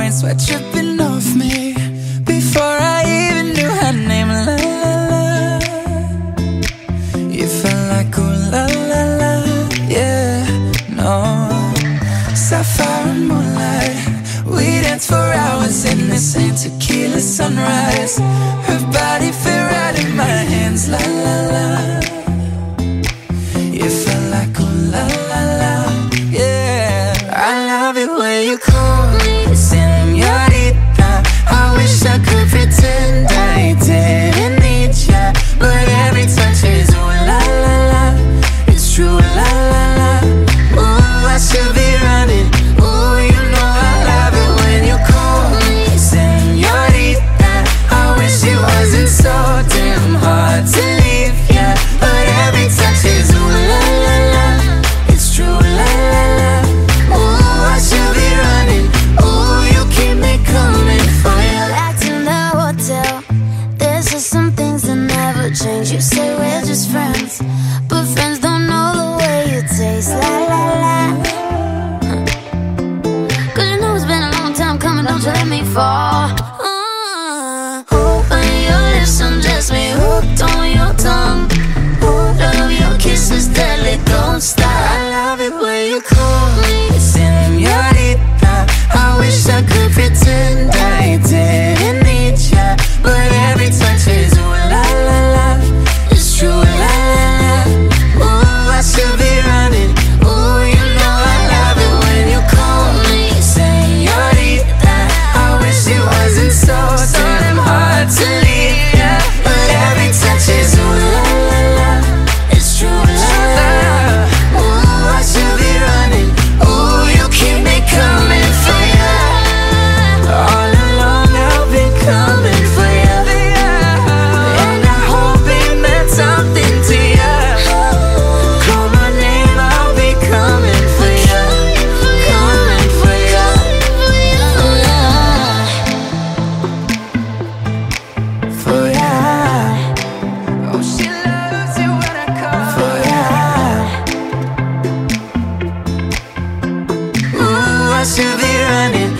points were tripping off me Before I even knew her name, la la la. You felt like oh la la la, yeah, no. Sapphire and moonlight. We danced for hours in the same tequila sunrise. Her body fit right in my hands, la la la. change. You say we're just friends, but friends don't know the way you taste. La la la. Huh. Cause you know it's been a long time coming, don't you let me fall. Uh, open your lips and me hooked on your tongue. Hold of your kisses deadly, don't stop. I should be running.